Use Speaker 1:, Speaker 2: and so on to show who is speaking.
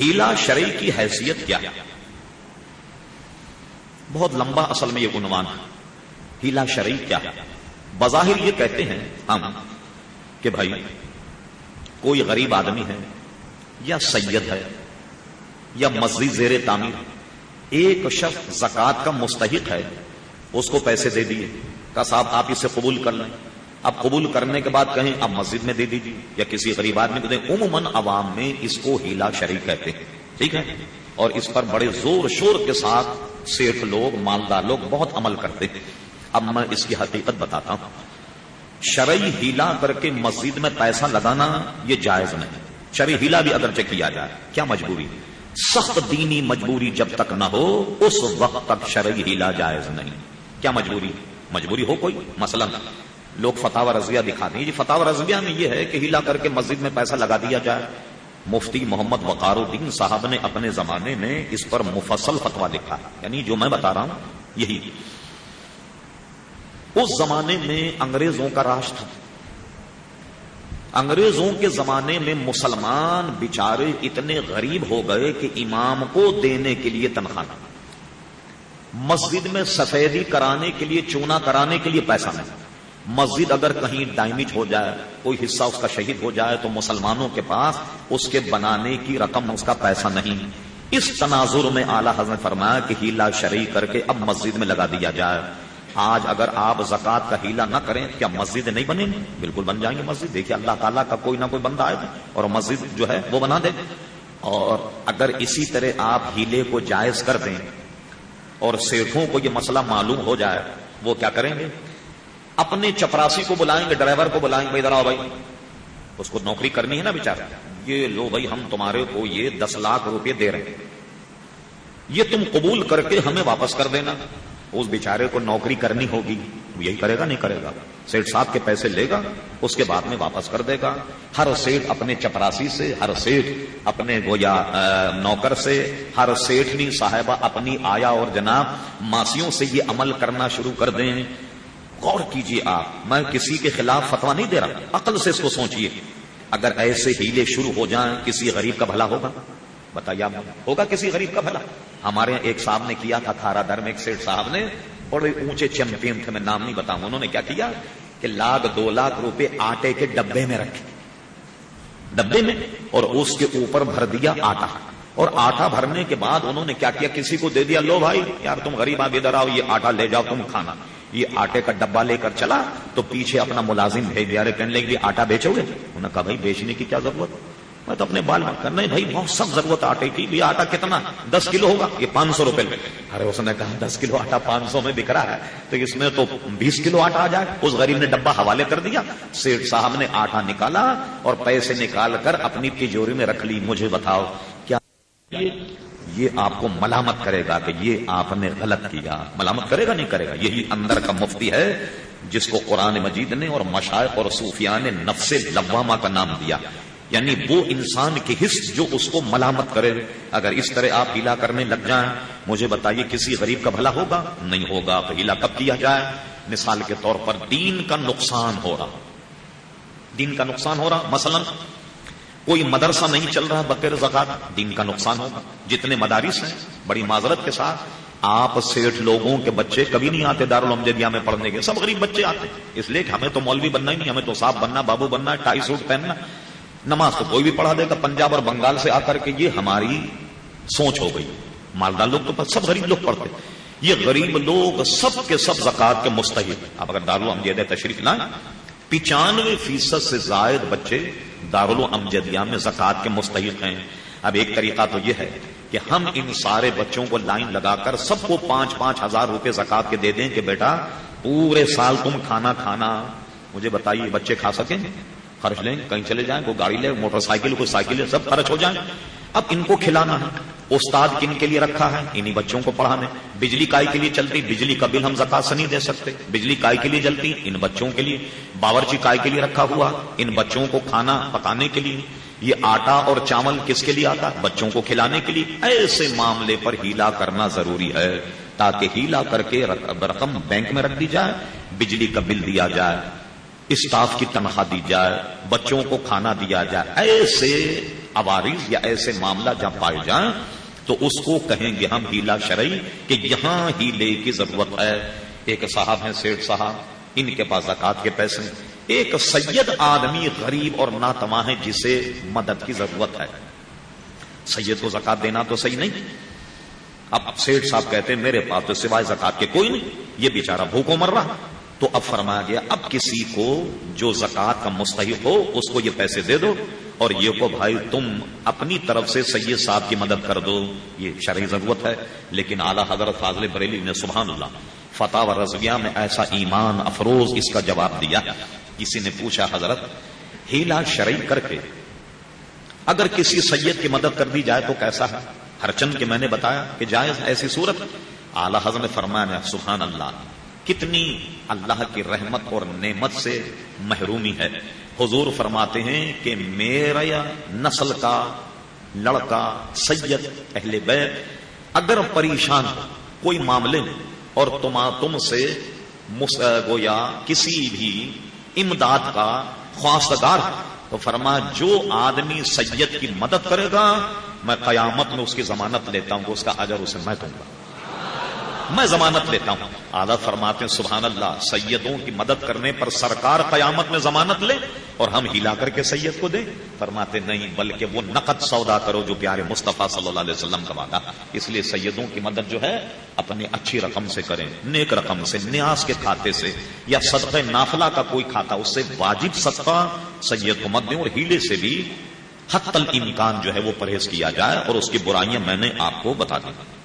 Speaker 1: ہیلا شرعی کی حیثیت کیا؟ ہے بہت لمبا اصل میں یہ عنوان ہے۔ ہیلا شرعی کیا؟ ہے بظاہر یہ کہتے ہیں ہم کہ بھائی، کوئی غریب آدمی ہے یا سید ہے یا مسجد زیر تعمیر ایک شخص زکات کا مستحق ہے، اس کو پیسے دے دیے کا صاحب، آپ اسے قبول کر لیں۔ اب قبول کرنے کے بعد کہیں اب مسجد میں دے دیجیے، یا کسی غریب آدمی کو دیں۔ عموماً عوام میں اس کو ہیلا شریک کہتے ہیں۔ ٹھیک ہے؟ اور اس پر بڑے زور شور کے ساتھ سیٹ لوگ، مالدار لوگ بہت عمل کرتے ہیں۔ اب میں اس کی حقیقت بتاتا ہوں۔ شرعی ہیلا کر کے مسجد میں پیسہ لگانا یہ جائز نہیں۔ شرعی ہیلا بھی اگرچہ کیا جائے، کیا مجبوری؟ سخت دینی مجبوری جب تک نہ ہو، اس وقت تک شرعی ہیلا جائز نہیں۔ کیا مجبوری؟ مجبوری ہو کوئی؟ مسئلہ نہ لوگ فتح رضویہ دکھاتے ہیں۔ جی فتح رضویہ میں یہ ہے کہ ہلا کر کے مسجد میں پیسہ لگا دیا جائے۔ مفتی محمد وقار الدین صاحب نے اپنے زمانے میں اس پر مفصل فتوا لکھا۔ یعنی جو میں بتا رہا ہوں، یہی۔ اس زمانے میں انگریزوں کا راج تھا۔ انگریزوں کے زمانے میں مسلمان بچارے اتنے غریب ہو گئے کہ امام کو دینے کے لیے تنخواہ مسجد میں سفیدی کرانے کے لیے، چونا کرانے کے لیے پیسہ نہیں۔ مسجد اگر کہیں ڈیمیج ہو جائے، کوئی حصہ اس کا شہید ہو جائے تو مسلمانوں کے پاس اس کے بنانے کی رقم اس کا پیسہ نہیں۔ اس تناظر میں اعلی حضرت فرمایا کہ ہیلا شرعی کر کے اب مسجد میں لگا دیا جائے۔ آج اگر آپ زکات کا ہیلا نہ کریں کیا مسجد نہیں بنے بالکل بن جائیں گے مسجد۔ دیکھیے اللہ تعالیٰ کا کوئی نہ کوئی بندہ آئے اور مسجد جو ہے وہ بنا دے۔ اور اگر اسی طرح آپ ہیلے کو جائز کر دیں اور سیٹھوں کو یہ مسئلہ معلوم ہو جائے، وہ کیا کریں گے؟ اپنے چپراسی کو بلائیں گے، ڈرائیور کو بلائیں گے، بھائی ادھر آؤ بھائی۔ اس کو نوکری کرنی ہے نا بےچارا یہ لو بھائی، ہم تمہارے کو یہ دس لاکھ روپے دے رہے ہیں۔ یہ تم قبول کر کے ہمیں واپس کر دینا۔ اس بیچارے کو نوکری کرنی ہوگی۔ یہی کرے گا، نہیں کرے گا۔ سیٹ صاحب کے پیسے لے گا، اس کے بعد میں واپس کر دے گا۔ ہر سیٹ اپنے چپراسی سے، ہر سیٹ اپنے گویا نوکر سے، ہر سیٹ نہیں صاحبہ اپنی آیا اور جناب، ماسیوں سے یہ عمل کرنا شروع کر دیں۔ غور کیجیے آپ، میں کسی کے خلاف فتوا نہیں دے رہا۔ عقل سے اس کو سوچئے۔ اگر ایسے ہیلے شروع ہو جائیں، کسی غریب کا بھلا ہوگا؟ بتائیے آپ، ہوگا کسی غریب کا بھلا؟ ہمارے ایک صاحب نے کیا تھا، تھارا در میں ایک سیٹ صاحب نے بڑے اونچے چیمپئن تھے، میں نام نہیں بتاؤں، انہوں نے کیا کیا؟ کہ لاکھ، دو لاکھ روپے آٹے کے ڈبے میں رکھے۔ ڈبے میں، اور اس کے اوپر بھر دیا آٹا۔ اور آٹا بھرنے کے بعد انہوں نے کیا کیا؟ کسی کو دے دیا، لو بھائی، یار تم غریب آگے ادھر آؤ، یہ آٹا لے جاؤ، تم کھانا۔ یہ آٹے کا ڈبا لے کر چلا تو پیچھے اپنا ملازم بھیج دیا کہنے لگے آٹا بیچو گے؟ انہوں نے کہا، بھائی، بیچنے کی کیا ضرورت؟ میں تو اپنے بال کرنا بھائی، بہت سخت ضرورت آٹے کی بھی آٹا کتنا؟ دس کلو ہوگا؟ یہ پانچ سو روپے میں ارے، اس نے کہا، دس کلو آٹا پانچ سو میں بک رہا ہے۔ تو اس میں تو بیس کلو آٹا آ جائے۔ اس غریب نے ڈبا حوالے کر دیا۔ سیٹ صاحب نے آٹا نکالا اور پیسے نکال کر اپنی تجوری میں رکھ لی۔ مجھے بتاؤ یہ آپ کو ملامت کرے گا کہ یہ آپ نے غلط کیا۔ ملامت کرے گا نہیں کرے گا؟ یہی اندر کا مفتی ہے جس کو قرآن مجید نے اور مشائق اور صوفیان نے نفس لوامہ کا نام دیا۔ یعنی وہ انسان کی حص جو اس کو ملامت کرے۔ اگر اس طرح آپ ہیلا کرنے لگ جائیں، مجھے بتائیے کسی غریب کا بھلا ہوگا؟ نہیں ہوگا۔ تو ہیلا کب کیا جائے؟ مثال کے طور پر دین کا نقصان ہو رہا۔ دین کا نقصان ہو رہا۔ مثلا کوئی مدرسہ نہیں چل رہا بکر زکات، دین کا نقصان ہوگا۔ جتنے مدارس ہیں، بڑی معذرت کے ساتھ آپ سیٹھ لوگوں کے بچے کبھی نہیں آتے دارالمجدیا میں پڑھنے کے۔ سب غریب بچے آتے اس لیے کہ ہمیں تو مولوی بننا ہی نہیں، ہمیں تو صاف بننا، بابو بننا، ٹائی سوٹ پہننا۔ نماز تو کوئی بھی پڑھا دے گا، پنجاب اور بنگال سے آ کر کے یہ ہماری سوچ ہو گئی۔ مالدار لوگ تو سب غریب لوگ پڑھتے یہ غریب لوگ سب کے سب زکات کے مستحق اب اگر دارو تشریف لائیں، پچانوے فیصد سے زائد بچے دارال میں زکوٰۃ کے مستحق ہیں۔ اب ایک طریقہ تو یہ ہے کہ ہم ان سارے بچوں کو لائن لگا کر سب کو پانچ پانچ ہزار روپے زکات کے دے دیں کہ بیٹا پورے سال تم کھانا کھانا۔ مجھے بتائیے بچے کھا سکیں خرچ لیں، کہیں چلے جائیں، کوئی گاڑی لے، موٹر سائیکل، کوئی سائیکل سب خرچ ہو جائیں۔ اب ان کو کھلانا ہے۔ استاد کن کے لیے رکھا ہے؟ انہی بچوں کو پڑھانے بجلی کائی کے لیے چلتی، بجلی کا بل ہم زکات سے نہیں دے سکتے۔ بجلی کائی کے لیے جلتی، ان بچوں کے لیے۔ باورچی کائی کے لیے رکھا ہوا۔ ان بچوں کو کھانا پکانے کے لیے۔ یہ آٹا اور چاول کس کے لیے آتا؟ بچوں کو کھلانے کے لیے۔ ایسے معاملے پر ہیلا کرنا ضروری ہے۔ تاکہ ہیلا کر کے رقم بینک میں رکھ دی جائے، بجلی کا بل دیا جائے۔ اسٹاف کی تنخواہ دی جائے، بچوں کو کھانا دیا جائے، ایسے عوارض یا ایسے معاملہ جب پائے جائیں، تو اس کو کہیں گے ہم ہیلا شرعی کہ یہاں ہیلے کی ضرورت ہے۔ ایک صاحب ہیں سیٹ صاحب، ان کے پاس زکات کے پیسے ایک سید آدمی غریب اور ناتما ہے جسے مدد کی ضرورت ہے۔ سید کو زکات دینا تو صحیح نہیں۔ اب سیٹ صاحب کہتے ہیں، میرے پاس تو سوائے زکات کے کوئی نہیں، یہ بیچارہ بھوکو مر رہا۔ تو اب فرمایا گیا، اب کسی کو جو زکات کا مستحق ہو، اس کو یہ پیسے دے دو اور یہ کو بھائی تم اپنی طرف سے سید صاحب کی مدد کر دو۔ یہ شرعی ضرورت ہے۔ لیکن اعلیٰ حضرت فاضل بریلی نے سبحان اللہ فتح و رضویہ میں ایسا ایمان افروز اس کا جواب دیا۔ کسی نے پوچھا، حضرت، ہیلا شرعی کر کے اگر کسی سید کی مدد کر دی جائے تو کیسا ہے؟ ہر چند کے میں نے بتایا کہ جائز ایسی صورت۔ اعلی حضرت نے فرمایا، سبحان اللہ کتنی اللہ کی رحمت اور نعمت سے محرومی ہے۔ حضور فرماتے ہیں کہ میرا نسل کا، لڑکا، سید، اہل بیت، اگر پریشان ہو، کوئی معاملے میں، اور تم تم سے گویا کسی بھی امداد کا خواستگار تو فرما، جو آدمی سید کی مدد کرے گا، میں قیامت میں اس کی ضمانت لیتا ہوں، اس کا اجر اسے میں دوں گا۔ میں ضمانت لیتا ہوں۔ آدھا فرماتے ہیں، سبحان اللہ، سیدوں کی مدد کرنے پر سرکار قیامت میں ضمانت لے اور ہم ہلا کر کے سید کو دیں۔ فرماتے نہیں، بلکہ وہ نقد سودا کرو جو پیارے مصطفیٰ صلی اللہ علیہ وسلم کا وعدہ۔ اس لیے سیدوں کی مدد جو ہے اپنے اچھی رقم سے کریں، نیک رقم سے، نیاز کے کھاتے سے یا صدق نافلہ کا کوئی کھاتا، اس سے واجب صدقہ سید کو مت دیں اور ہیلے سے بھی حت الامکان جو ہے وہ پرہیز کیا جائے اور اس کی برائیاں میں نے آپ کو بتا دی۔